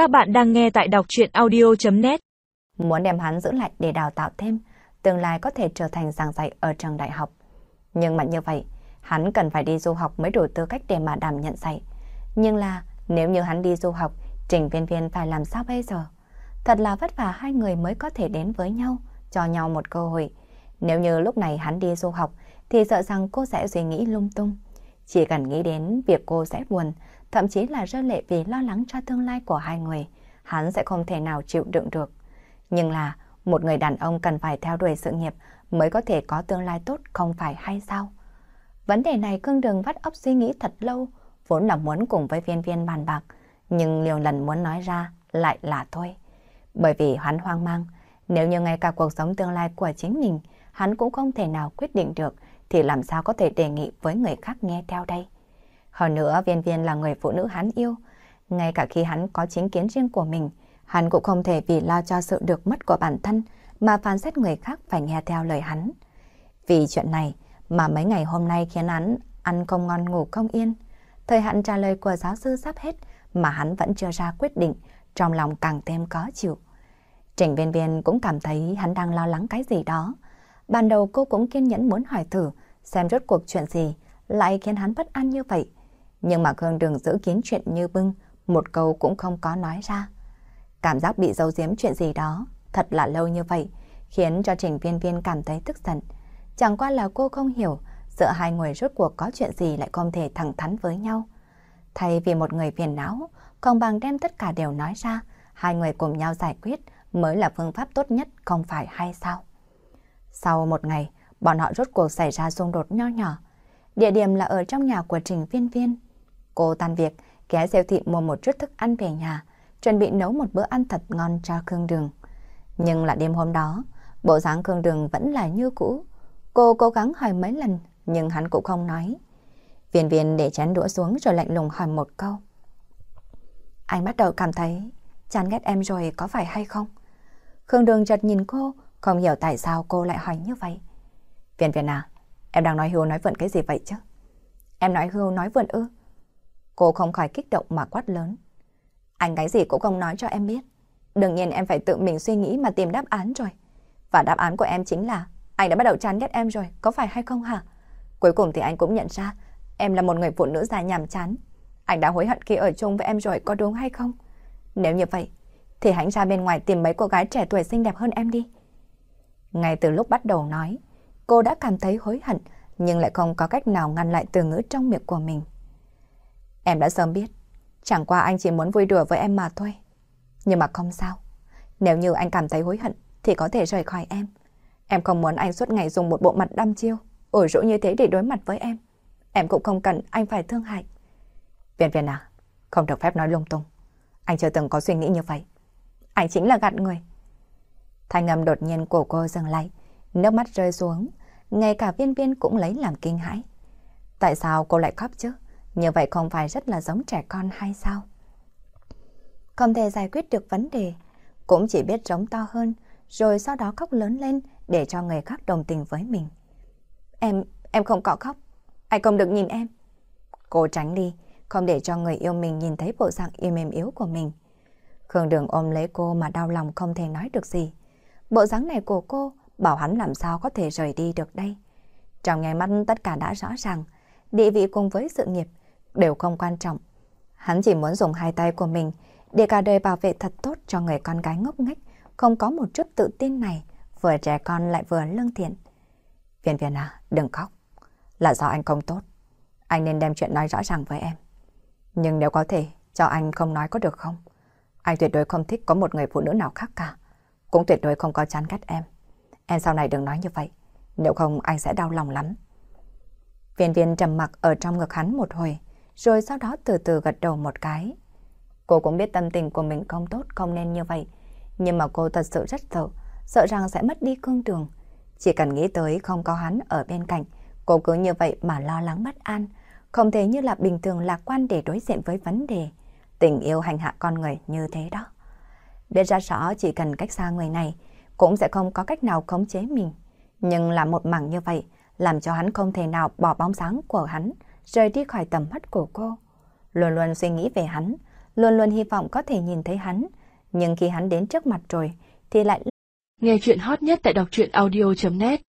Các bạn đang nghe tại đọc chuyện audio.net Muốn đem hắn giữ lại để đào tạo thêm, tương lai có thể trở thành giảng dạy ở trường đại học. Nhưng mà như vậy, hắn cần phải đi du học mới đủ tư cách để mà đảm nhận dạy. Nhưng là, nếu như hắn đi du học, Trình Viên Viên phải làm sao bây giờ? Thật là vất vả hai người mới có thể đến với nhau, cho nhau một cơ hội. Nếu như lúc này hắn đi du học, thì sợ rằng cô sẽ suy nghĩ lung tung. Chỉ cần nghĩ đến việc cô sẽ buồn, thậm chí là rơi lệ vì lo lắng cho tương lai của hai người, hắn sẽ không thể nào chịu đựng được. Nhưng là, một người đàn ông cần phải theo đuổi sự nghiệp mới có thể có tương lai tốt không phải hay sao? Vấn đề này cương đường vắt óc suy nghĩ thật lâu, vốn là muốn cùng với viên viên bàn bạc, nhưng liều lần muốn nói ra lại là thôi. Bởi vì hắn hoang mang, nếu như ngay cả cuộc sống tương lai của chính mình, hắn cũng không thể nào quyết định được, thì làm sao có thể đề nghị với người khác nghe theo đây? Hơn nữa viên viên là người phụ nữ hắn yêu, ngay cả khi hắn có chính kiến riêng của mình, hắn cũng không thể vì lo cho sự được mất của bản thân mà phán xét người khác phải nghe theo lời hắn. Vì chuyện này mà mấy ngày hôm nay khiến hắn ăn không ngon ngủ không yên. Thời hạn trả lời của giáo sư sắp hết mà hắn vẫn chưa ra quyết định, trong lòng càng thêm khó chịu. Trình viên viên cũng cảm thấy hắn đang lo lắng cái gì đó. Ban đầu cô cũng kiên nhẫn muốn hỏi thử xem rốt cuộc chuyện gì lại khiến hắn bất an như vậy. Nhưng mà Khương Đường giữ kiến chuyện như bưng, một câu cũng không có nói ra. Cảm giác bị giấu giếm chuyện gì đó, thật là lâu như vậy, khiến cho Trình Viên Viên cảm thấy tức giận. Chẳng qua là cô không hiểu, giữa hai người rốt cuộc có chuyện gì lại không thể thẳng thắn với nhau. Thay vì một người phiền não, không bằng đem tất cả đều nói ra, hai người cùng nhau giải quyết mới là phương pháp tốt nhất không phải hay sao? Sau một ngày, bọn họ rốt cuộc xảy ra xung đột nho nhỏ. Địa điểm là ở trong nhà của Trình Viên Viên. Cô tan việc, ghé siêu thị mua một chút thức ăn về nhà, chuẩn bị nấu một bữa ăn thật ngon cho Khương Đường. Nhưng là đêm hôm đó, bộ dáng Khương Đường vẫn là như cũ. Cô cố gắng hỏi mấy lần, nhưng hắn cũng không nói. Viên viên để chén đũa xuống rồi lạnh lùng hỏi một câu. Anh bắt đầu cảm thấy chán ghét em rồi có phải hay không? Khương Đường chợt nhìn cô, không hiểu tại sao cô lại hỏi như vậy. Viên viên à, em đang nói hưu nói vượn cái gì vậy chứ? Em nói hưu nói vượn ư? Cô không khỏi kích động mà quát lớn. Anh cái gì cũng không nói cho em biết. Đương nhiên em phải tự mình suy nghĩ mà tìm đáp án rồi. Và đáp án của em chính là anh đã bắt đầu chán ghét em rồi, có phải hay không hả? Cuối cùng thì anh cũng nhận ra em là một người phụ nữ già nhàm chán. Anh đã hối hận khi ở chung với em rồi, có đúng hay không? Nếu như vậy, thì hãy ra bên ngoài tìm mấy cô gái trẻ tuổi xinh đẹp hơn em đi. Ngay từ lúc bắt đầu nói, cô đã cảm thấy hối hận, nhưng lại không có cách nào ngăn lại từ ngữ trong miệng của mình. Em đã sớm biết, chẳng qua anh chỉ muốn vui đùa với em mà thôi. Nhưng mà không sao, nếu như anh cảm thấy hối hận thì có thể rời khỏi em. Em không muốn anh suốt ngày dùng một bộ mặt đăm chiêu, ủi rũ như thế để đối mặt với em. Em cũng không cần anh phải thương hại. Viên viên à, không được phép nói lung tung. Anh chưa từng có suy nghĩ như vậy. Anh chính là gạt người. Thanh âm đột nhiên của cô dừng lại, nước mắt rơi xuống, ngay cả viên viên cũng lấy làm kinh hãi. Tại sao cô lại khóc chứ? Như vậy không phải rất là giống trẻ con hay sao? Không thể giải quyết được vấn đề, cũng chỉ biết giống to hơn, rồi sau đó khóc lớn lên để cho người khác đồng tình với mình. Em, em không có khóc, anh không được nhìn em. Cô tránh đi, không để cho người yêu mình nhìn thấy bộ dạng im mềm yếu của mình. Khương Đường ôm lấy cô mà đau lòng không thể nói được gì. Bộ dáng này của cô bảo hắn làm sao có thể rời đi được đây. Trong ngày mắt tất cả đã rõ ràng, địa vị cùng với sự nghiệp đều không quan trọng. Hắn chỉ muốn dùng hai tay của mình để cả đời bảo vệ thật tốt cho người con gái ngốc nghếch, không có một chút tự tin này, vừa trẻ con lại vừa lương thiện. Viên viên à, đừng khóc. Là do anh không tốt. Anh nên đem chuyện nói rõ ràng với em. Nhưng nếu có thể, cho anh không nói có được không? Anh tuyệt đối không thích có một người phụ nữ nào khác cả. Cũng tuyệt đối không có chán ghét em. Em sau này đừng nói như vậy. Nếu không anh sẽ đau lòng lắm. Viên viên trầm mặc ở trong ngực hắn một hồi, rồi sau đó từ từ gật đầu một cái. Cô cũng biết tâm tình của mình không tốt, không nên như vậy. Nhưng mà cô thật sự rất sợ, sợ rằng sẽ mất đi cương đường. Chỉ cần nghĩ tới không có hắn ở bên cạnh, cô cứ như vậy mà lo lắng bất an. Không thể như là bình thường lạc quan để đối diện với vấn đề. Tình yêu hành hạ con người như thế đó. Biết ra rõ chỉ cần cách xa người này, cũng sẽ không có cách nào khống chế mình. Nhưng là một mảng như vậy, làm cho hắn không thể nào bỏ bóng dáng của hắn rời đi khỏi tầm mắt của cô. Luôn luôn suy nghĩ về hắn, luôn luôn hy vọng có thể nhìn thấy hắn, nhưng khi hắn đến trước mặt rồi thì lại Nghe chuyện hot nhất tại đọc truyện audio.net